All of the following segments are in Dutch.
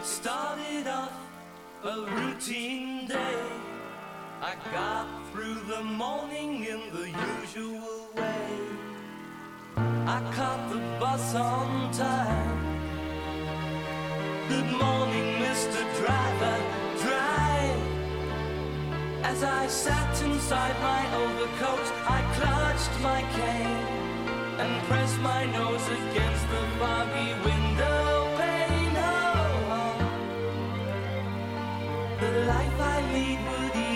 It started off a routine day. I got through the morning in the usual way. I caught the bus on time. Good morning, Mr. Driver. Drive. As I sat inside my overcoat, I clutched my cane and pressed my nose against the foggy window. lead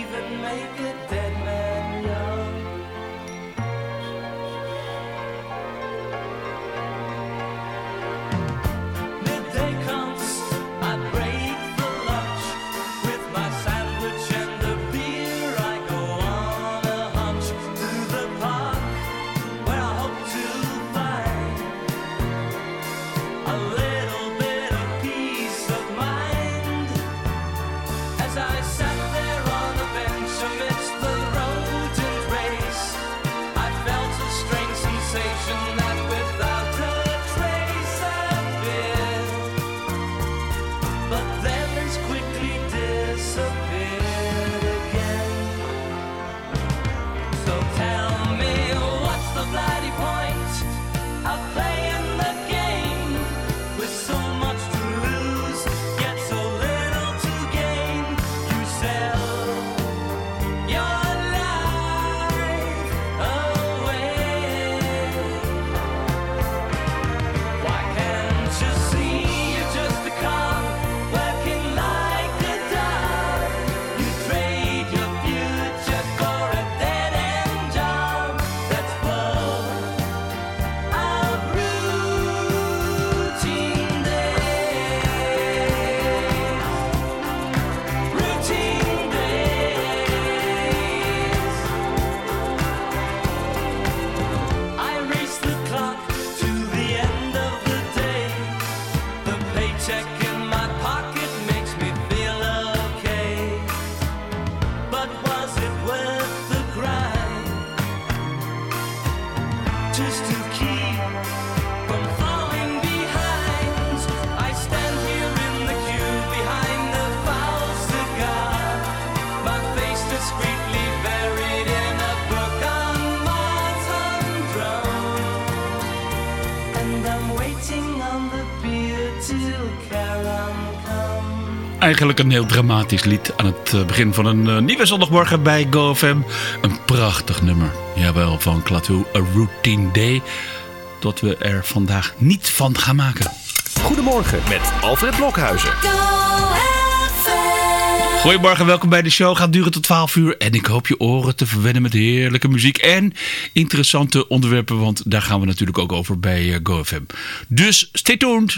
eigenlijk een heel dramatisch lied aan het eh, begin van een eh, nieuwe zondagmorgen bij GoFM. Een prachtig nummer. Jawel, van Klaatu, A Routine Day. Dat we er vandaag niet van gaan maken. Goedemorgen met Alfred Blokhuizen. Goedemorgen, welkom bij de show. Gaat duren tot 12 uur en ik hoop je oren te verwennen met heerlijke muziek en interessante onderwerpen, want daar gaan we natuurlijk ook over bij eh, GoFM. Dus stay tuned!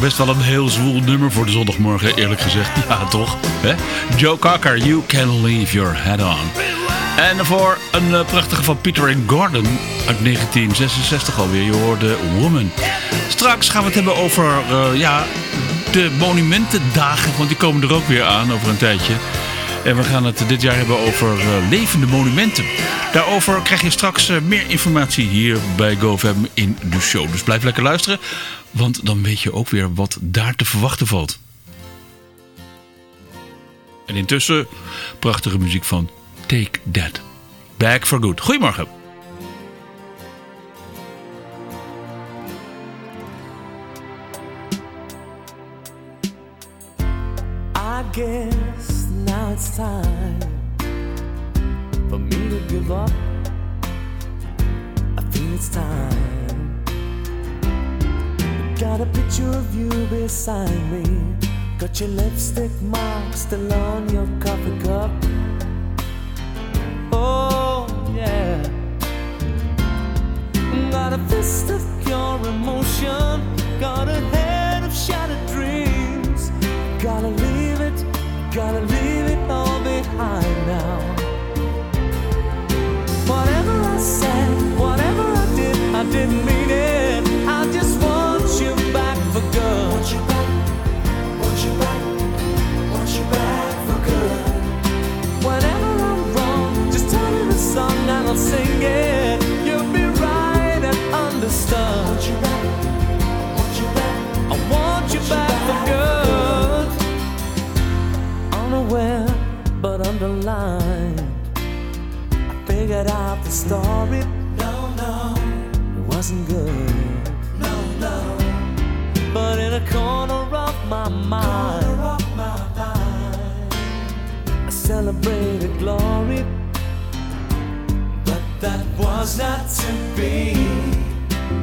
Best wel een heel zwoel nummer voor de zondagmorgen, eerlijk gezegd. Ja, toch? Joe Cocker, You Can Leave Your Head On. En voor een eh, prachtige van Peter Gordon uit 1966 alweer. Je hoorde Woman. Straks gaan we het hebben over eh, ja, de monumentendagen, want die komen er ook weer aan over een tijdje. En we gaan het dit jaar hebben over eh, levende monumenten. Daarover krijg je straks meer informatie hier bij GoFam in de show. Dus blijf lekker luisteren, want dan weet je ook weer wat daar te verwachten valt. En intussen prachtige muziek van Take That. Back for Good. Goedemorgen. Guess now it's time give up. I feel it's time. Got a picture of you beside me. Got your lipstick mark still on your coffee cup. Oh, yeah. Got a fist of pure emotion. Got a head of shattered dreams. Gotta leave it, gotta leave it all behind now. Whatever I said, whatever I did, I didn't mean it. Song and I'll sing it. You'll be right and understood. I Want you back, I want you back, I want you back for good. Unaware but underlined. I figured out the story. No, no, it wasn't good. No, no, but in a corner of my mind, I celebrated was not to be.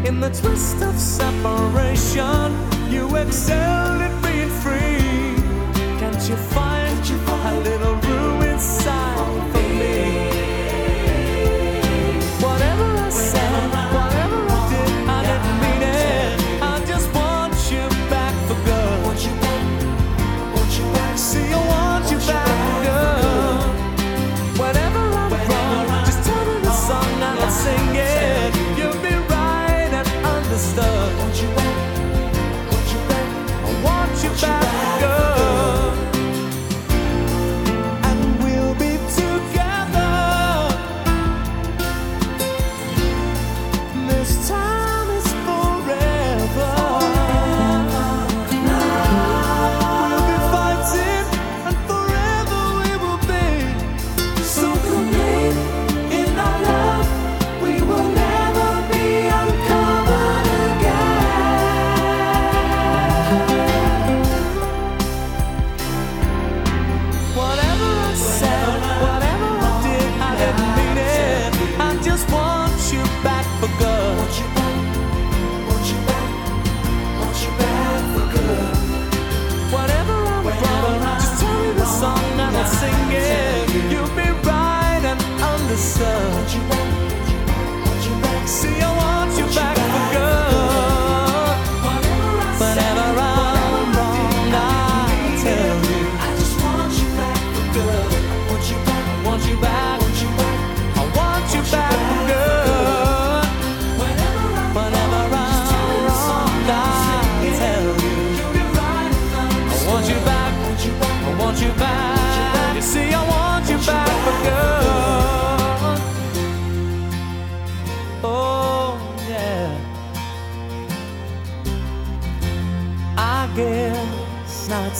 In the twist of separation, you excelled at being free. Can't you find a little room inside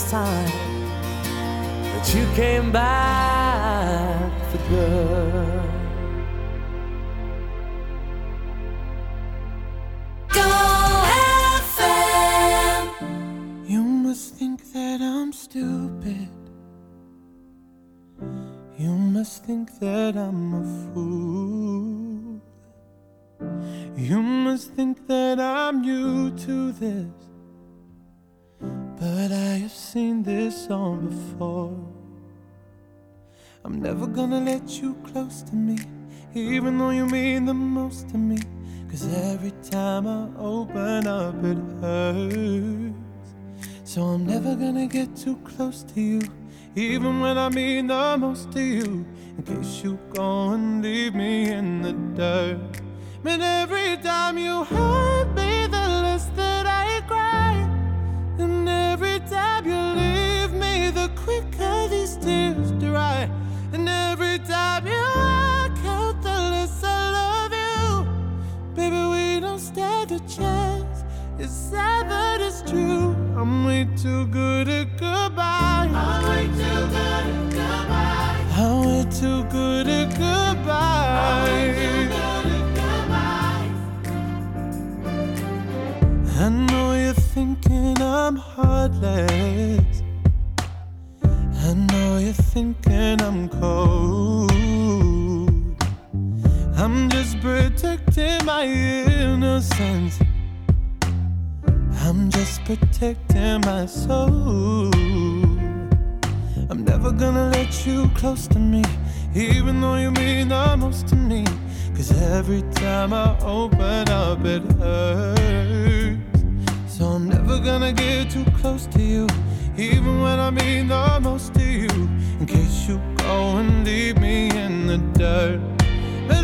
time that you came back for good. Go FM. You must think that I'm stupid. You must think that I'm a fool. You must think that I'm new to this. But I have seen this song before. I'm never gonna let you close to me, even though you mean the most to me. Cause every time I open up, it hurts. So I'm never gonna get too close to you, even when I mean the most to you. In case you go and leave me in the dirt. But every time you hurt me, the less that I cry. And every time you leave me, the quicker these tears dry. And every time you walk out, the less I love you. Baby, we don't stand a chance. It's sad, but it's true. I'm way too good at goodbye. I'm way too good at goodbye. I'm way too good at goodbye. I know you're thinking I'm heartless. I know you're thinking I'm cold. I'm just protecting my innocence. I'm just protecting my soul. I'm never gonna let you close to me, even though you mean the most to me. Cause every time I open up, it hurts. So I'm never gonna get too close to you, even when I mean the most to you. In case you go and leave me in the dirt. But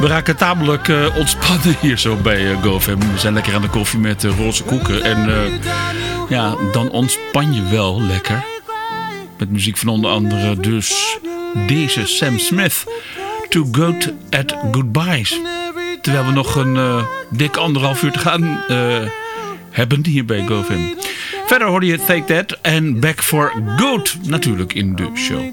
We raken tamelijk eh, ontspannen hier zo bij eh, GoFam. We zijn lekker aan de koffie met eh, roze koeken. En ja, dan ontspan je wel lekker. Met muziek van onder andere dus deze Sam Smith. To Good at Goodbyes. Terwijl we nog een dik anderhalf uur te gaan hebben hier bij GoFam. Verder hoorde je Take That en Back for Good natuurlijk in de show.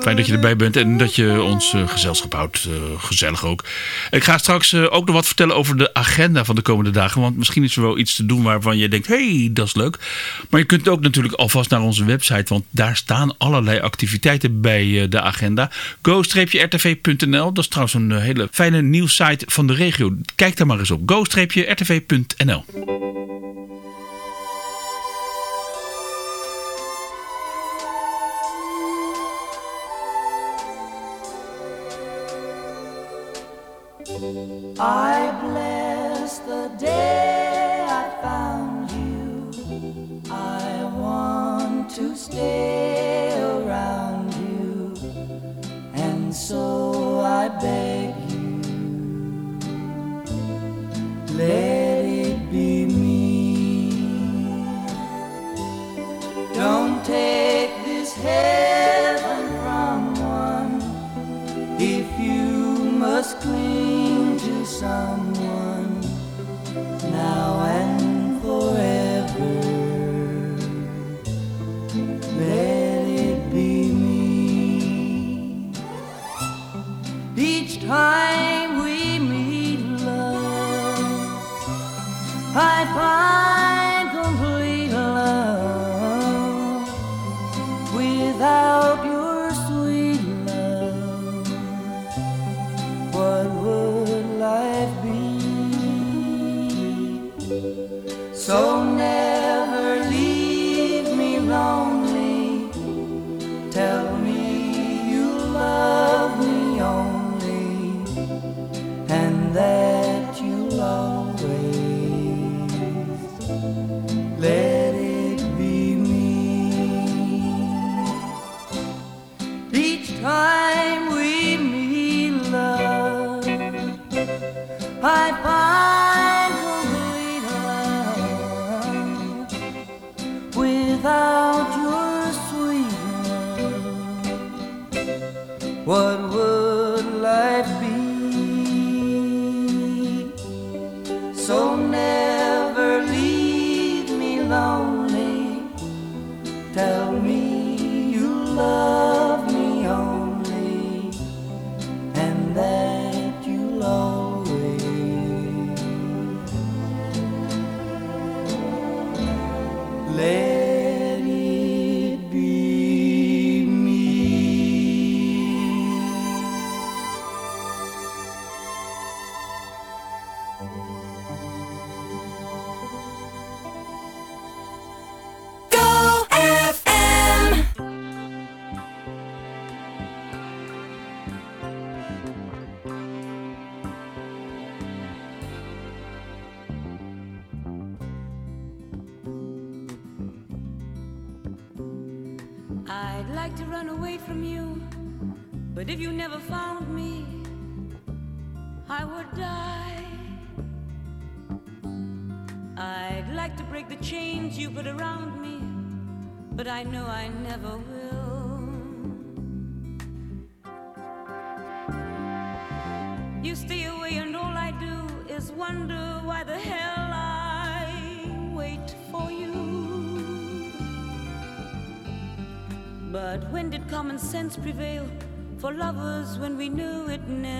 Fijn dat je erbij bent en dat je ons eh, gezelschap houdt. eh, gezellig ook. Ik ga straks eh, ook nog wat vertellen over de agenda van de komende dagen. Want misschien is er wel iets te doen waarvan je denkt... hey, dat is leuk. Maar je kunt ook natuurlijk alvast naar onze website... want daar staan allerlei activiteiten bij de agenda. go-rtv.nl Dat is trouwens een hele fijne nieuwssite van de regio. Kijk daar maar eens op. go-rtv.nl I bless the day I found you. I want to stay around you, and so I beg you, let someone now and forever. Let it be me. Each time So never leave me lonely. Tell me you love me only, and that sense prevail for lovers when we knew it never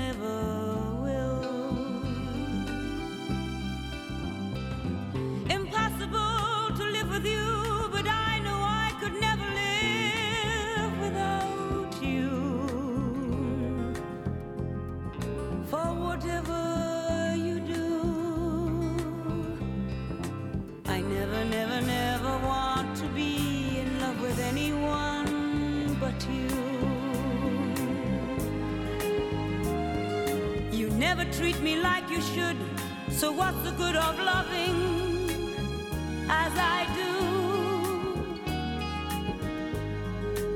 so what's the good of loving as I do?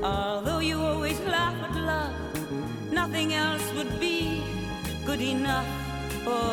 Although you always laugh at love, nothing else would be good enough for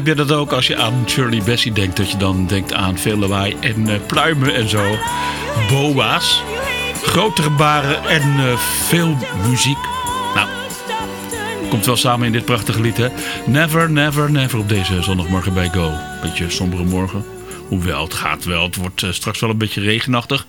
Heb je dat ook als je aan Shirley Bassey denkt? Dat je dan denkt aan veel lawaai en eh, pluimen en zo. Boa's. Grote gebaren en eh, veel muziek. Nou, komt wel samen in dit prachtige lied, hè? Never, never, never op deze zondagmorgen bij Go. Beetje sombere morgen. Hoewel, het gaat wel. Het wordt eh, straks wel een beetje regenachtig.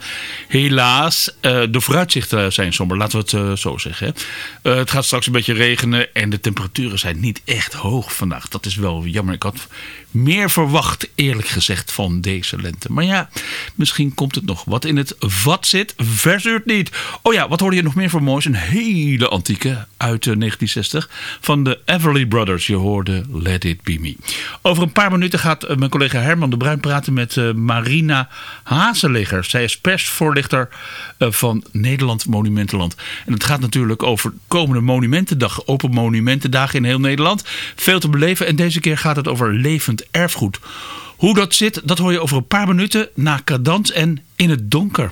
Helaas, eh, de vooruitzichten zijn somber. Laten we het eh, zo zeggen. het gaat straks een beetje regenen. En de temperaturen zijn niet echt hoog vandaag. Dat is wel jammer. Ik had meer verwacht, eerlijk gezegd, van deze lente. Maar ja, misschien komt het nog. Wat in het vat zit, verzuurt niet. Oh ja, wat hoorde je nog meer voor moois? Een hele antieke uit eh, 1960 van de Everly Brothers. Je hoorde Let It Be Me. Over een paar minuten gaat mijn collega Herman de Bruin praten met eh, Marina Hazeligger. Zij is persvoorlichter eh, van Nederland Monumentenland. En het gaat natuurlijk over komende Monumentendag. Open Monumentendagen in heel Nederland. Veel te beleven en deze keer gaat het over levend erfgoed. Hoe dat zit, dat hoor je over een paar minuten na Cadans en In het Donker.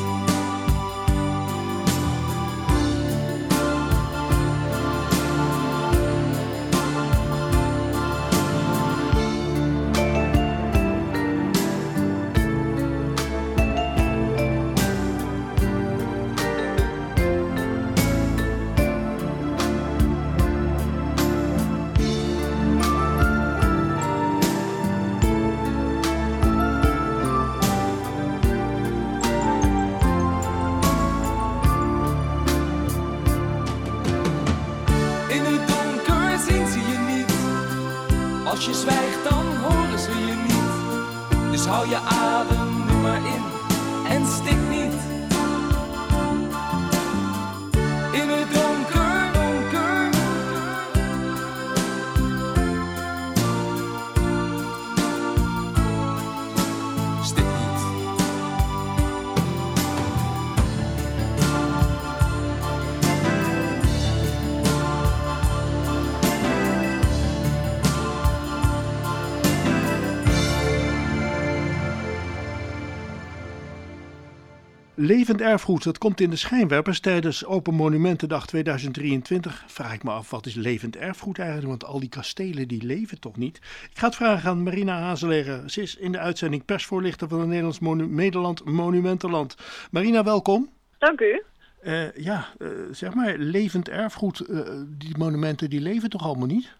Levend erfgoed, dat komt in de schijnwerpers tijdens Open Monumentendag 2023. Vraag ik me af, wat is levend erfgoed eigenlijk? Want al die kastelen, die leven toch niet? Ik ga het vragen aan Marina Hazelegger. Ze is in de uitzending persvoorlichter van het Nederlands Monu Nederland Monumentenland. Marina, welkom. Dank u. Eh, ja, eh, zeg maar, levend erfgoed, eh, die monumenten, die leven toch allemaal niet?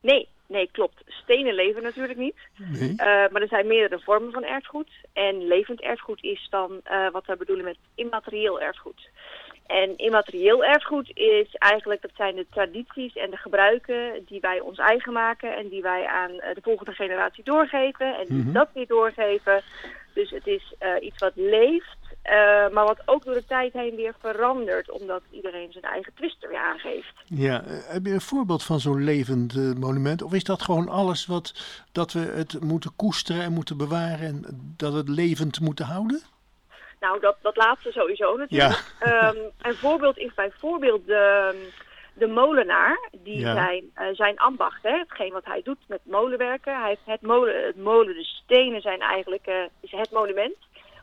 Nee, nee, klopt. Stenen leven natuurlijk niet. Nee. Eh, maar er zijn meerdere vormen van erfgoed. En levend erfgoed is dan eh, wat we bedoelen met immaterieel erfgoed. En immaterieel erfgoed is eigenlijk, dat zijn de tradities en de gebruiken die wij ons eigen maken en die wij aan eh, de volgende generatie doorgeven en die Mhm. dat weer doorgeven. Dus het is iets wat leeft, eh, maar wat ook door de tijd heen weer verandert, omdat iedereen zijn eigen twist er weer aangeeft. Ja, eh, heb je een voorbeeld van zo'n levend eh, monument? Of is dat gewoon alles wat dat we het moeten koesteren en moeten bewaren en dat het levend moeten houden? Nou, dat, dat laatste sowieso natuurlijk. Ehm, een voorbeeld is bijvoorbeeld de, de molenaar. Die Ja. zijn, zijn ambacht, hè, hetgeen wat hij doet met molenwerken. Hij heeft het molen, het molen, de stenen zijn eigenlijk is het monument.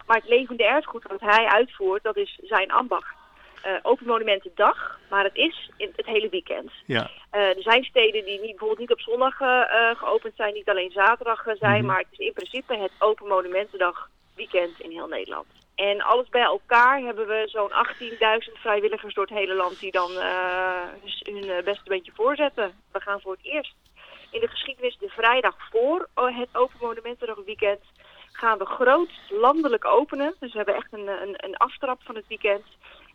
Maar het levende erfgoed wat hij uitvoert, dat is zijn ambacht. Eh, open Monumentendag, maar het is in het hele weekend. Ja. Eh, er zijn steden die niet, bijvoorbeeld niet op zondag eh, geopend zijn, niet alleen zaterdag zijn, Mhm. maar het is in principe het Open Monumentendag weekend in heel Nederland. En alles bij elkaar hebben we zo'n 18.000 vrijwilligers door het hele land die dan hun beste beetje voorzetten. We gaan voor het eerst in de geschiedenis de vrijdag voor het Open Monumentendag weekend gaan we groot landelijk openen. Dus we hebben echt een, een, een aftrap van het weekend.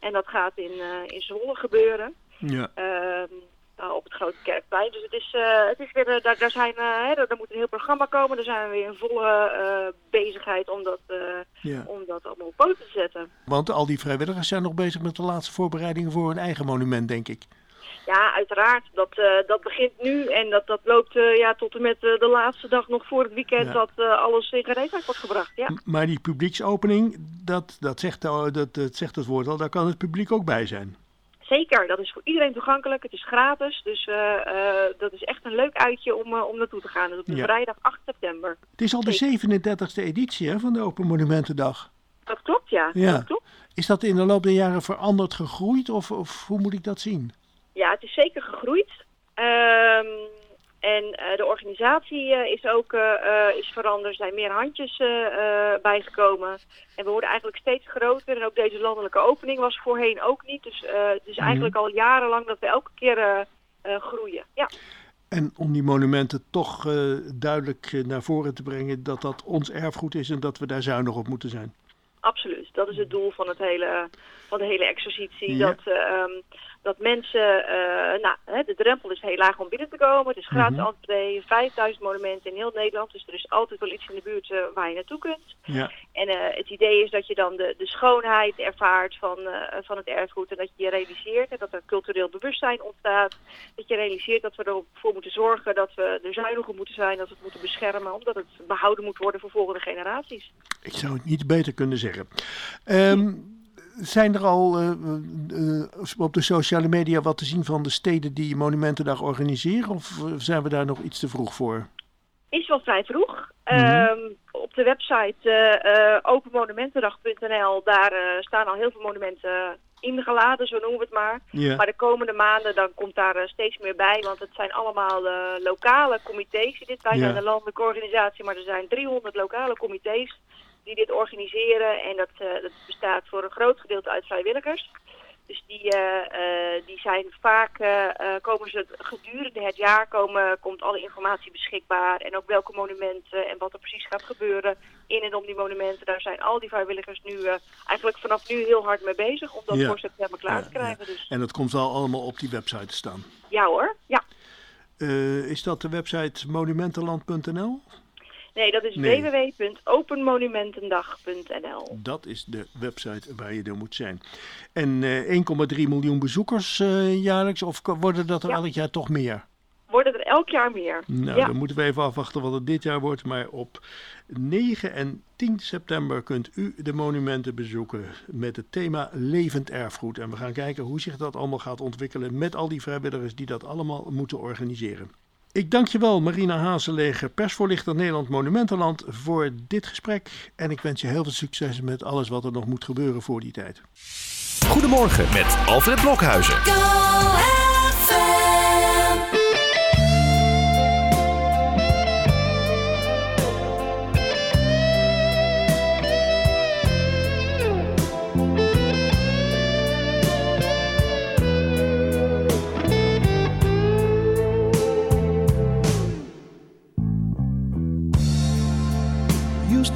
En dat gaat in, eh, in Zwolle gebeuren. Ja. Ehm, nou, op het Grote Kerkplein. Dus het is, eh, het is weer, eh, daar, daar, zijn, eh, hè, daar, daar moet een heel programma komen. Daar zijn we weer in volle eh, bezigheid om dat, eh, Ja. om dat allemaal op poten te zetten. Want al die vrijwilligers zijn nog bezig met de laatste voorbereidingen voor hun eigen monument, denk ik. Ja, uiteraard. Dat, eh, dat begint nu en dat, dat loopt eh, ja, tot en met eh, de laatste dag nog voor het weekend Ja. dat alles in gereedheid wordt gebracht. Ja. M- Maar die publieksopening, dat, dat, zegt, al- dat, dat zegt het woord al, daar kan het publiek ook bij zijn. Zeker, dat is voor iedereen toegankelijk. Het is gratis, dus dat is echt een leuk uitje om, om naartoe te gaan. Dus op de Ja. vrijdag 8 september. Het is al de 37e editie hè, van de Open Monumentendag. Dat klopt, ja. Ja. Dat klopt. Is dat in de loop der jaren veranderd, gegroeid of, of hoe moet ik dat zien? Ja, het is zeker gegroeid. Ehm, En eh, de organisatie eh, is ook eh, is veranderd. Er zijn meer handjes bijgekomen. En we worden eigenlijk steeds groter. En ook deze landelijke opening was voorheen ook niet. Dus het is eigenlijk al jarenlang dat we elke keer groeien. Ja. En om die monumenten toch duidelijk naar voren te brengen dat dat ons erfgoed is en dat we daar zuinig op moeten zijn. Absoluut. Dat is het doel van, het hele, van de hele exercitie. Ja. Dat, eh, ehm, dat mensen, eh, nou, hè, de drempel is heel laag om binnen te komen. Het is gratis Mhm. entree, 5000 monumenten in heel Nederland. Dus er is altijd wel iets in de buurt eh, waar je naartoe kunt. Ja. En eh, het idee is dat je dan de, de schoonheid ervaart van, van het erfgoed. En dat je je realiseert dat er cultureel bewustzijn ontstaat. Dat je realiseert dat we ervoor moeten zorgen dat we er zuinig op moeten zijn. Dat we het moeten beschermen. Omdat het behouden moet worden voor volgende generaties. Ik zou het niet beter kunnen zeggen. Ehm, zijn er al eh, eh, op de sociale media wat te zien van de steden die Monumentendag organiseren? Of eh, zijn we daar nog iets te vroeg voor? is wel vrij vroeg. Mhm. Ehm, op de website eh, eh, openmonumentendag.nl, daar eh, staan al heel veel monumenten ingeladen, zo noemen we het maar. Maar de komende maanden dan komt daar eh, steeds meer bij, want het zijn allemaal eh, lokale comité's. Dit wij Ja. zijn een landelijke organisatie, maar er zijn 300 lokale comité's die dit organiseren. En dat, eh, dat bestaat voor een groot gedeelte uit vrijwilligers. Dus die, eh, eh, die zijn vaak, komen ze gedurende het jaar, komen, komt alle informatie beschikbaar. En ook welke monumenten en wat er precies gaat gebeuren in en om die monumenten. Daar zijn al die vrijwilligers nu eigenlijk vanaf nu heel hard mee bezig om dat Ja. voor september klaar Ja, te krijgen. Dus En dat komt wel allemaal op die website te staan. ja hoor, ja. Is dat de website monumentenland.nl? Nee, dat is Nee. www.openmonumentendag.nl. Dat is de website waar je er moet zijn. En eh 1,3 miljoen bezoekers eh, jaarlijks, of worden dat er Ja. elk jaar toch meer? Worden er elk jaar meer. Nou, ja. dan moeten we even afwachten wat het dit jaar wordt. Maar op 9 en 10 september kunt u de monumenten bezoeken met het thema levend erfgoed. En we gaan kijken hoe zich dat allemaal gaat ontwikkelen met al die vrijwilligers die dat allemaal moeten organiseren. Ik dank je wel, Marina Hazeleger, persvoorlichter Nederland Monumentenland, voor dit gesprek. En ik wens je heel veel succes met alles wat er nog moet gebeuren voor die tijd. Goedemorgen met Alfred Blokhuizen.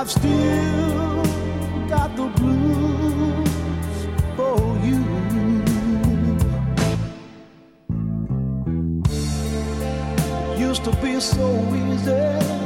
I've still got the blues for you. It used to be so easy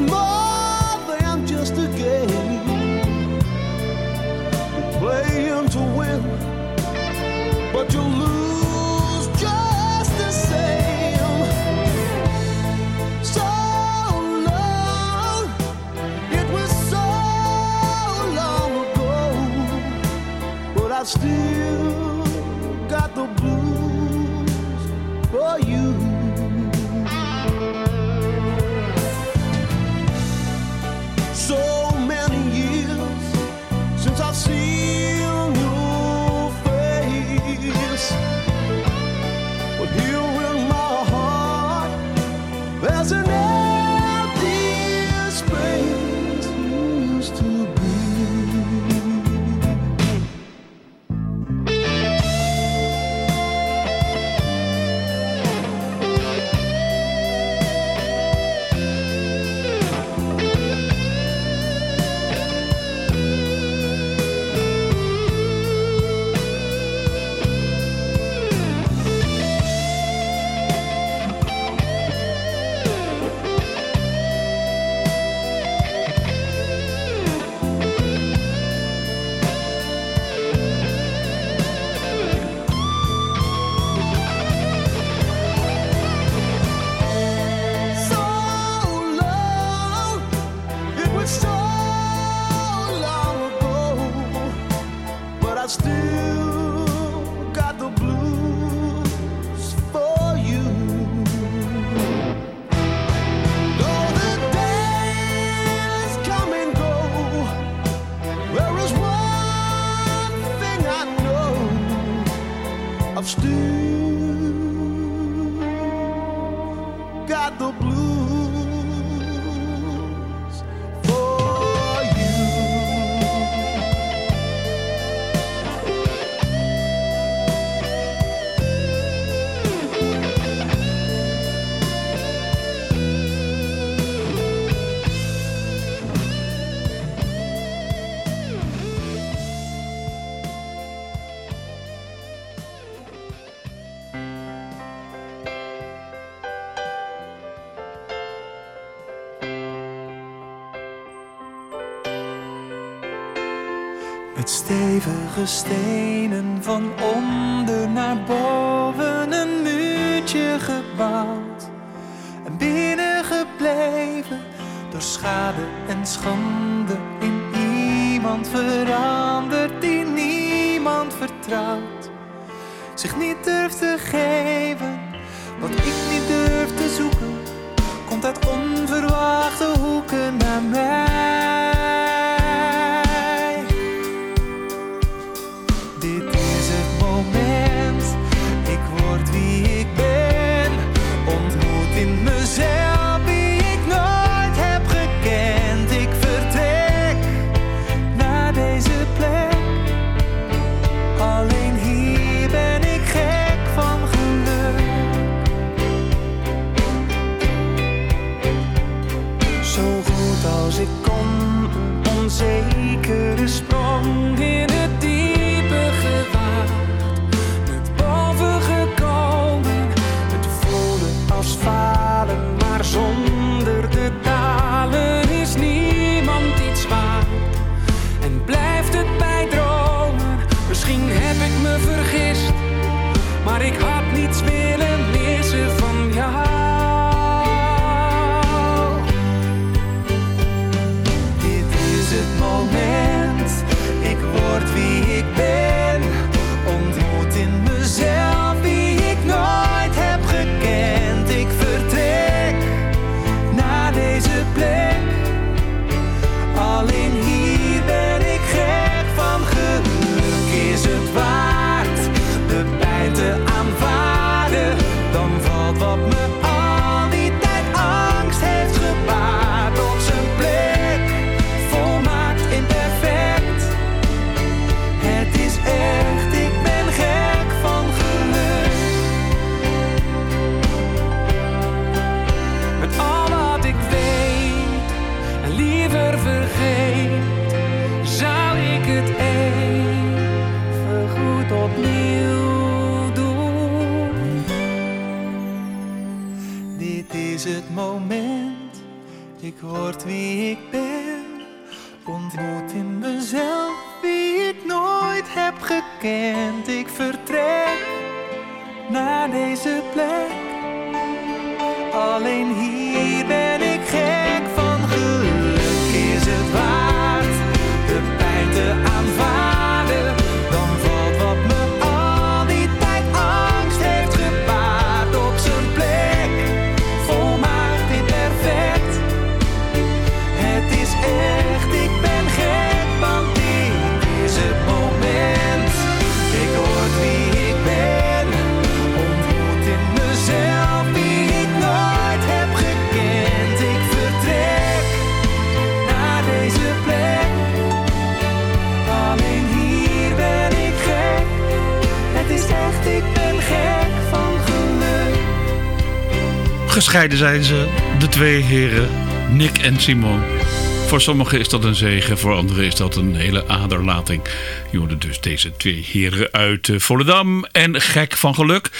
more than just a game. Playing to win, but you lose just the same. So long, it was so long ago, but I still the blues stenen van onder naar boven een muurtje gebouwd. En binnengebleven door schade en schande in iemand veranderd die niemand vertrouwt. Zich niet durft te geven, wat ik niet durf te zoeken, komt uit onverwachte hoeken naar mij. Ik word wie ik ben. Gescheiden zijn ze, de twee heren, Nick en Simon. Voor sommigen is dat een zegen, voor anderen is dat een hele aderlating. Je dus deze twee heren uit eh, Volendam en Gek van Geluk.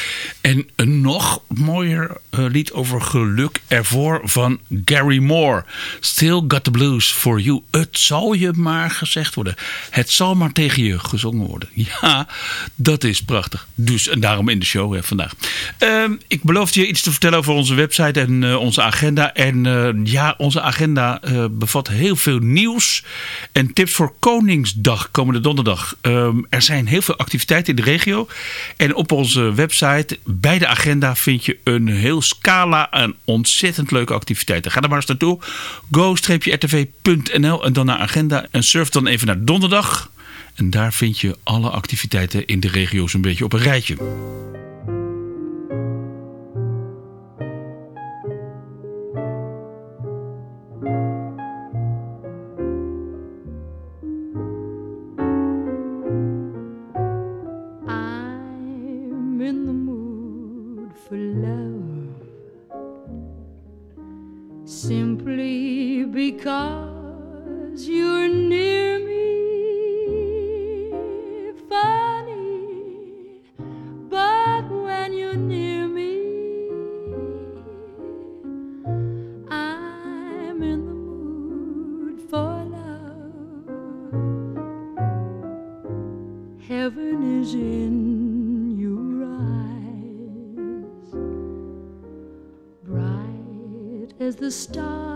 En een nog mooier eh, lied over geluk ervoor van Gary Moore. Still Got the Blues for You. Het zal je maar gezegd worden. Het zal maar tegen je gezongen worden. Ja, dat is prachtig. Dus en daarom in de show hè, vandaag. Ehm, ik beloofde je iets te vertellen over onze website en eh, onze agenda. En ja, onze agenda bevat heel veel nieuws en tips voor Koningsdag komende donderdag. Ehm, er zijn heel veel activiteiten in de regio. En op onze website, bij de agenda, vind je een heel scala aan ontzettend leuke activiteiten. Ga er maar eens naartoe. go-rtv.nl en dan naar agenda. En surf dan even naar donderdag. En daar vind je alle activiteiten in de regio zo'n beetje op een rijtje. because you're near me. Funny, but when you're near me, I'm in the mood for love. Heaven is in. as the stars.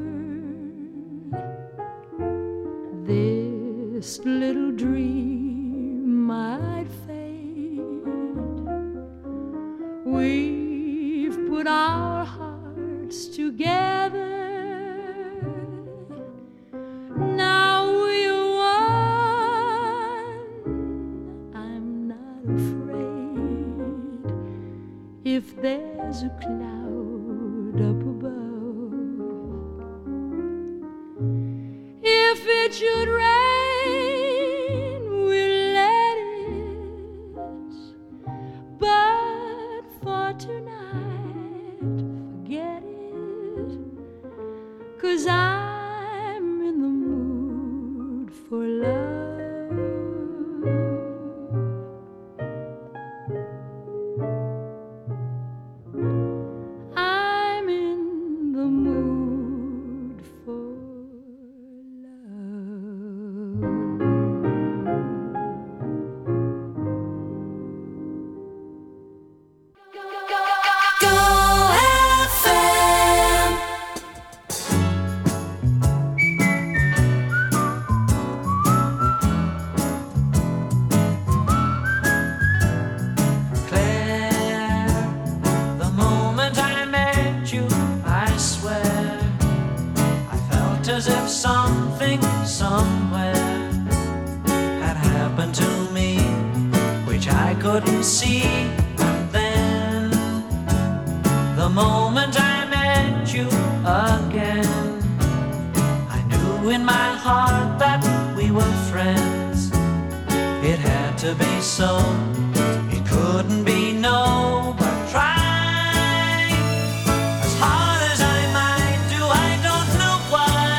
so it couldn't be no but try as hard as I might do I don't know why.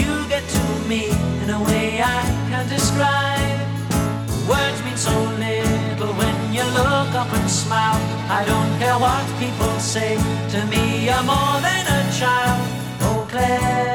You get to me in a way I can't describe. Words mean so little when you look up and smile. I don't care what people say. To me I'm more than a child. Oh Claire.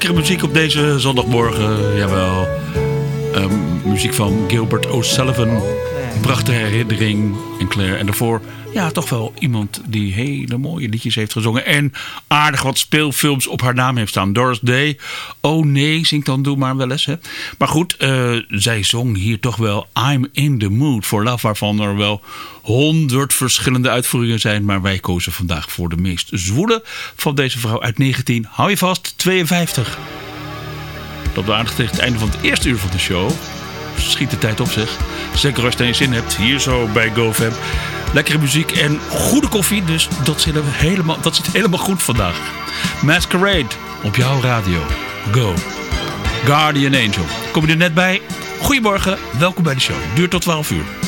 Lekkere muziek op deze zondagmorgen, jawel. Ehm, muziek van Gilbert O'Sullivan. Prachtige herinnering. En Claire. En daarvoor, ja, toch wel iemand die hele mooie liedjes heeft gezongen. En aardig wat speelfilms op haar naam heeft staan. Doris Day. Oh nee, zingt dan doe maar wel eens. Hè. Maar goed, eh, zij zong hier toch wel I'm in the mood for love. Waarvan er wel honderd verschillende uitvoeringen zijn. Maar wij kozen vandaag voor de meest zwoele van deze vrouw uit 19. Hou je vast, 52. Dat aardig tegen het einde van het eerste uur van de show. Schiet de tijd op zeg. Zeker als je er zin hebt. Hier zo bij GoFam. Lekkere muziek en goede koffie. Dus dat zit, helemaal, dat zit helemaal goed vandaag. Masquerade op jouw radio. Go. Guardian Angel. Kom je er net bij? Goedemorgen. Welkom bij de show. Duurt tot 12 uur.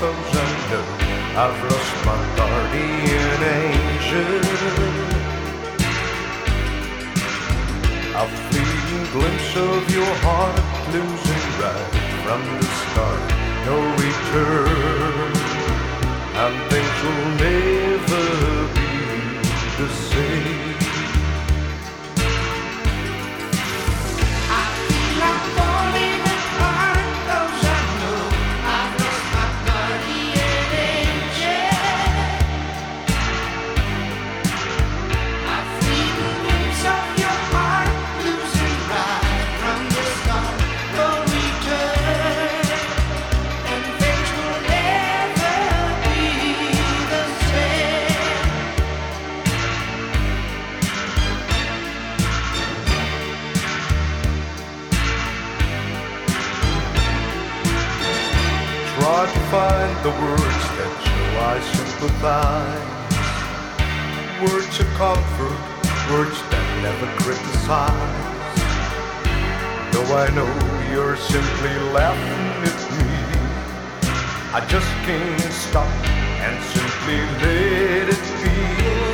I know I've lost my guardian angel a glimpse of your heart losing right from the start No return. And things will never be the same the words that show I sympathize. Words of comfort, words that never criticize. Though I know you're simply laughing at me, I just can't stop and simply let it be.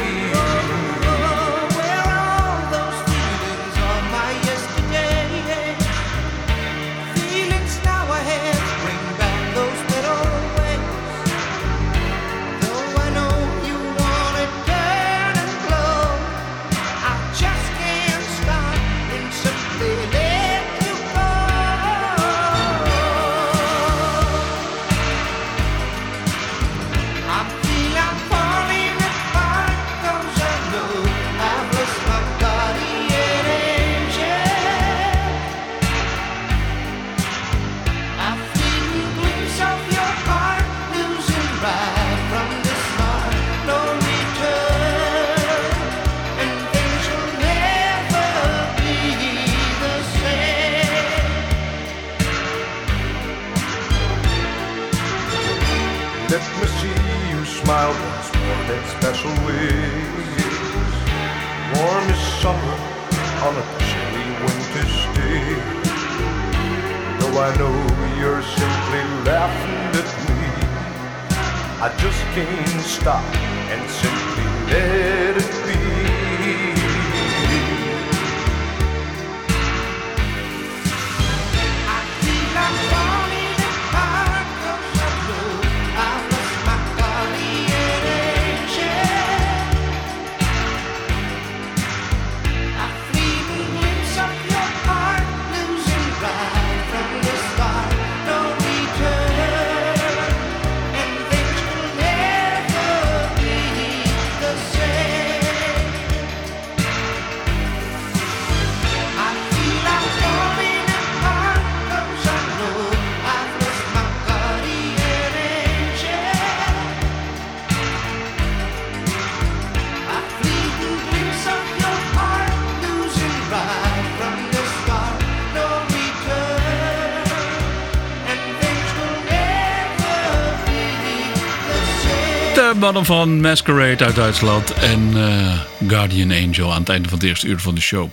Mannen van Masquerade uit Duitsland en eh, Guardian Angel aan het einde van het eerste uur van de show.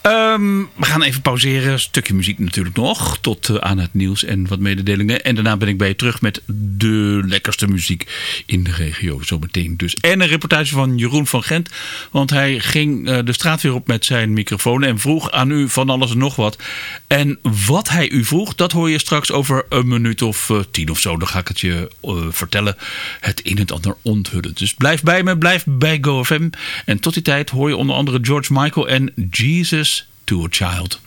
Ehm, we gaan even pauzeren. Stukje muziek natuurlijk nog. Tot eh, aan het nieuws en wat mededelingen. En daarna ben ik bij je terug met de lekkerste muziek in de regio. Zometeen dus. En een reportage van Jeroen van Gent. Want hij ging eh, de straat weer op met zijn microfoon. En vroeg aan u van alles en nog wat. En wat hij u vroeg, dat hoor je straks over een minuut of eh, tien of zo. Dan ga ik het je eh, vertellen. Het een en het ander onthullen. Dus blijf bij me, blijf bij GoFM. En tot die tijd hoor je onder andere George Michael en Jesus to a Child.